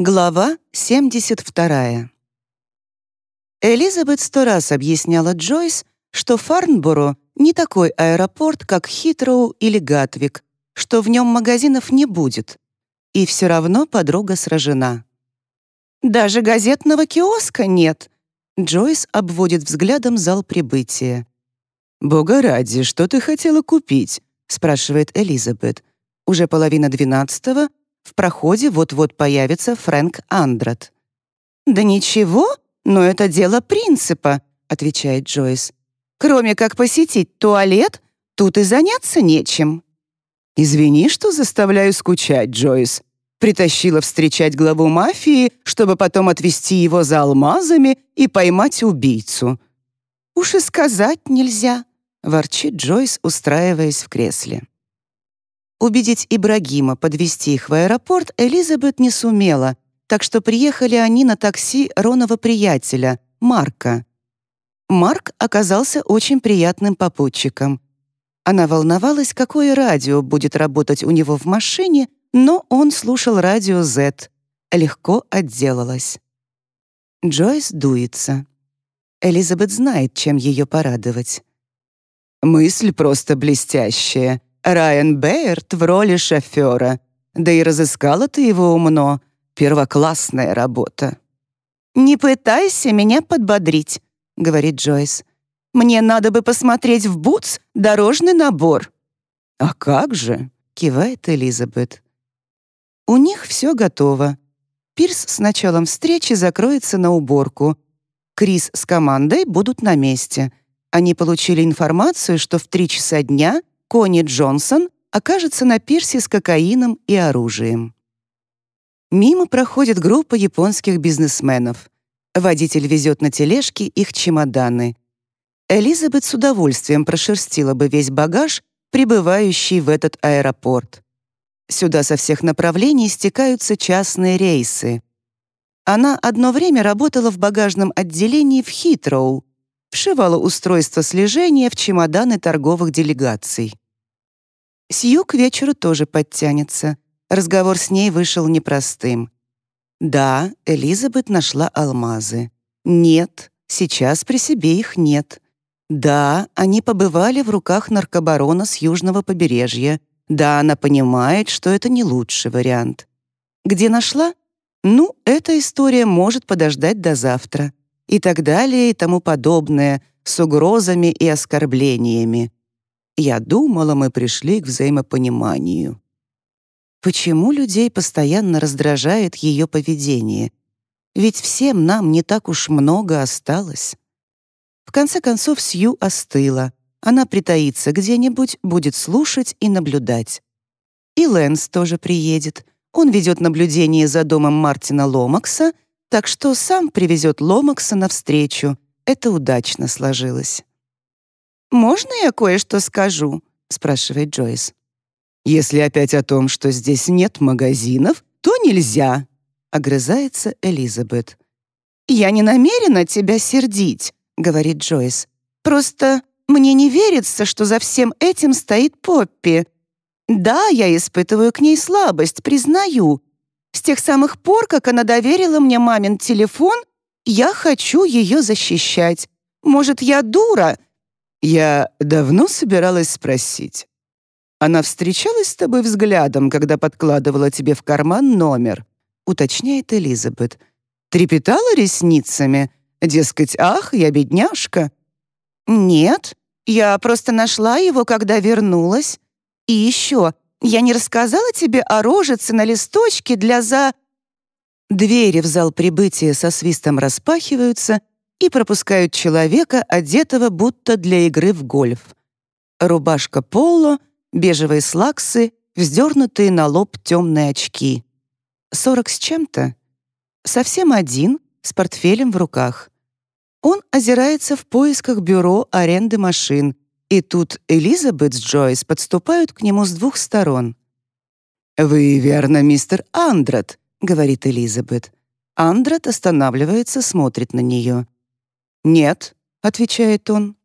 Глава 72. Элизабет сто раз объясняла Джойс, что Фарнборо не такой аэропорт, как Хитроу или Гатвик, что в нем магазинов не будет. И все равно подруга сражена. «Даже газетного киоска нет», Джойс обводит взглядом зал прибытия. «Бога ради, что ты хотела купить?» — спрашивает Элизабет. Уже половина двенадцатого, в проходе вот-вот появится Фрэнк Андрат. «Да ничего, но это дело принципа», — отвечает Джойс. «Кроме как посетить туалет, тут и заняться нечем». «Извини, что заставляю скучать, Джойс. Притащила встречать главу мафии, чтобы потом отвезти его за алмазами и поймать убийцу». «Уж и сказать нельзя», — ворчит Джойс, устраиваясь в кресле. Убедить Ибрагима подвести их в аэропорт Элизабет не сумела, так что приехали они на такси Ронова приятеля, Марка. Марк оказался очень приятным попутчиком. Она волновалась, какое радио будет работать у него в машине, но он слушал радио Z. Легко отделалась. Джойс дуется. Элизабет знает, чем ее порадовать. «Мысль просто блестящая», Райан Бэйрт в роли шофера. Да и разыскала ты его умно. Первоклассная работа». «Не пытайся меня подбодрить», — говорит Джойс. «Мне надо бы посмотреть в Бутс дорожный набор». «А как же?» — кивает Элизабет. У них все готово. Пирс с началом встречи закроется на уборку. Крис с командой будут на месте. Они получили информацию, что в три часа дня Кони Джонсон окажется на пирсе с кокаином и оружием. Мимо проходит группа японских бизнесменов. Водитель везет на тележке их чемоданы. Элизабет с удовольствием прошерстила бы весь багаж, прибывающий в этот аэропорт. Сюда со всех направлений стекаются частные рейсы. Она одно время работала в багажном отделении в Хитроу, вшивала устройство слежения в чемоданы торговых делегаций. Сью к вечеру тоже подтянется. Разговор с ней вышел непростым. Да, Элизабет нашла алмазы. Нет, сейчас при себе их нет. Да, они побывали в руках наркобарона с южного побережья. Да, она понимает, что это не лучший вариант. Где нашла? Ну, эта история может подождать до завтра и так далее и тому подобное, с угрозами и оскорблениями. Я думала, мы пришли к взаимопониманию. Почему людей постоянно раздражает ее поведение? Ведь всем нам не так уж много осталось. В конце концов, Сью остыла. Она притаится где-нибудь, будет слушать и наблюдать. И Лэнс тоже приедет. Он ведет наблюдение за домом Мартина Ломакса — так что сам привезет Ломакса навстречу. Это удачно сложилось. «Можно я кое-что скажу?» — спрашивает Джойс. «Если опять о том, что здесь нет магазинов, то нельзя», — огрызается Элизабет. «Я не намерена тебя сердить», — говорит Джойс. «Просто мне не верится, что за всем этим стоит Поппи. Да, я испытываю к ней слабость, признаю, с тех самых пор, как она доверила мне мамин телефон, я хочу ее защищать. Может, я дура?» «Я давно собиралась спросить. Она встречалась с тобой взглядом, когда подкладывала тебе в карман номер?» уточняет Элизабет. «Трепетала ресницами? Дескать, ах, я бедняжка». «Нет, я просто нашла его, когда вернулась. И еще, я не рассказала тебе о рожице на листочке для за...» Двери в зал прибытия со свистом распахиваются и пропускают человека, одетого будто для игры в гольф. Рубашка поло, бежевые слаксы, вздернутые на лоб темные очки. Сорок с чем-то. Совсем один, с портфелем в руках. Он озирается в поисках бюро аренды машин — и тут Элизабет с Джойс подступают к нему с двух сторон. «Вы, верно, мистер Андрат», — говорит Элизабет. Андрат останавливается, смотрит на нее. «Нет», — отвечает он.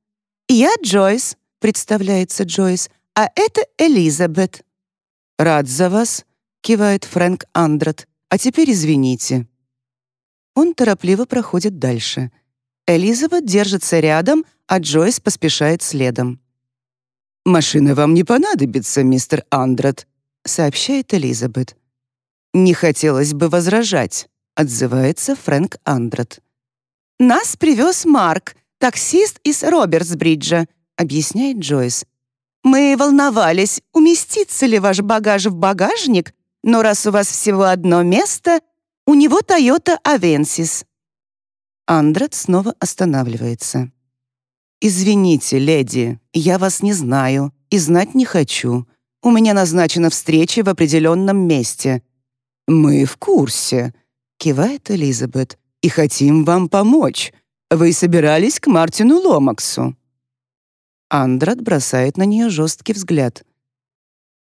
«Я Джойс», — представляется Джойс, «а это Элизабет». «Рад за вас», — кивает Фрэнк Андрат, А теперь извините». Он торопливо проходит дальше. Элизабет держится рядом, а Джойс поспешает следом. «Машина вам не понадобится, мистер Андрат», — сообщает Элизабет. «Не хотелось бы возражать», — отзывается Фрэнк Андрат. «Нас привез Марк, таксист из Робертсбриджа», — объясняет Джойс. «Мы волновались, уместится ли ваш багаж в багажник, но раз у вас всего одно место, у него Toyota Avensis». Андрат снова останавливается. «Извините, леди, я вас не знаю и знать не хочу. У меня назначена встреча в определенном месте». «Мы в курсе», — кивает Элизабет, «и хотим вам помочь. Вы собирались к Мартину Ломаксу». Андрат бросает на нее жесткий взгляд.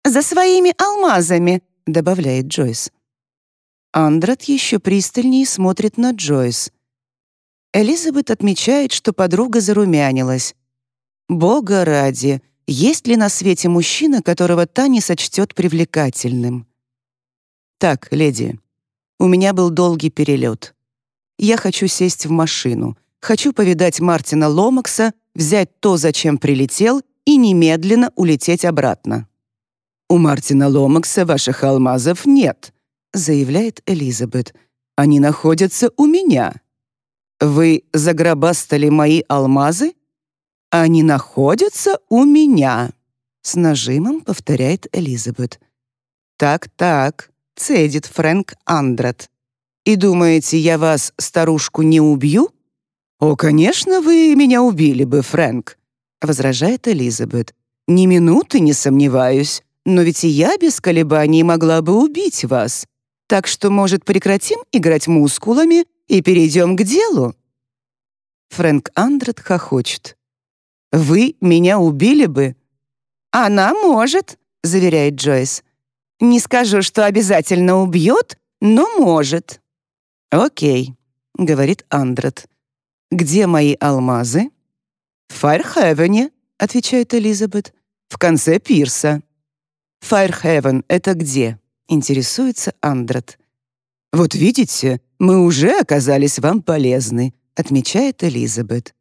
«За своими алмазами», — добавляет Джойс. Андрат еще пристальнее смотрит на Джойс. Элизабет отмечает, что подруга зарумянилась. Бога ради, есть ли на свете мужчина, которого та не сочтет привлекательным? Так, леди, у меня был долгий перелет. Я хочу сесть в машину, хочу повидать Мартина Ломакса, взять то, зачем прилетел, и немедленно улететь обратно. «У Мартина Ломакса ваших алмазов нет», — заявляет Элизабет. «Они находятся у меня». «Вы загробастали мои алмазы? Они находятся у меня!» С нажимом повторяет Элизабет. «Так-так», — цедит Фрэнк Андрат. «И думаете, я вас, старушку, не убью?» «О, конечно, вы меня убили бы, Фрэнк», — возражает Элизабет. «Ни минуты не сомневаюсь, но ведь и я без колебаний могла бы убить вас. Так что, может, прекратим играть мускулами и перейдем к делу». Фрэнк Андрет хохочет. «Вы меня убили бы?» «Она может», — заверяет Джойс. «Не скажу, что обязательно убьет, но может». «Окей», — говорит Андрет. «Где мои алмазы?» «В Файрхевене», — отвечает Элизабет. «В конце пирса». «Файрхевен — это где?» — интересуется Андрет. «Вот видите, мы уже оказались вам полезны», — отмечает Элизабет.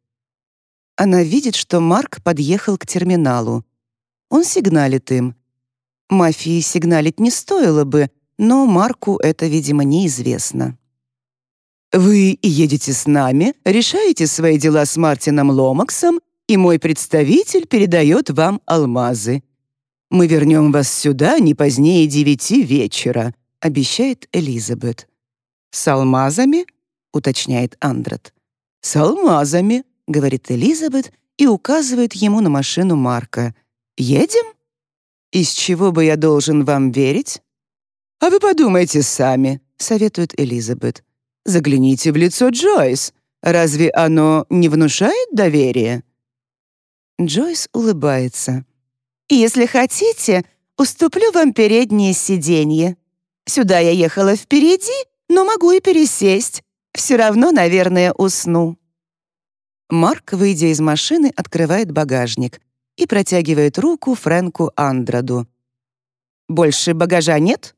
Она видит, что Марк подъехал к терминалу. Он сигналит им. Мафии сигналить не стоило бы, но Марку это, видимо, неизвестно. «Вы едете с нами, решаете свои дела с Мартином Ломаксом, и мой представитель передает вам алмазы. Мы вернем вас сюда не позднее девяти вечера», — обещает Элизабет. «С алмазами?» — уточняет Андрат. «С алмазами», — говорит Элизабет и указывает ему на машину Марка. «Едем?» «Из чего бы я должен вам верить?» «А вы подумайте сами», — советует Элизабет. «Загляните в лицо Джойс. Разве оно не внушает доверия?» Джойс улыбается. «Если хотите, уступлю вам переднее сиденье. Сюда я ехала впереди, но могу и пересесть. Все равно, наверное, усну». Марк, выйдя из машины, открывает багажник и протягивает руку Фрэнку Андраду. «Больше багажа нет?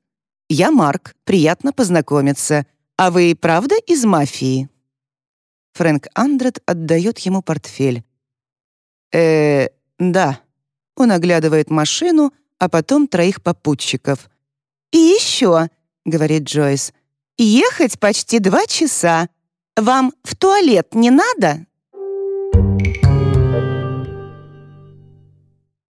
Я Марк, приятно познакомиться. А вы правда из мафии?» Фрэнк Андрад отдает ему портфель. э да». Он оглядывает машину, а потом троих попутчиков. «И еще», — говорит Джойс, Ехать почти два часа. Вам в туалет не надо?»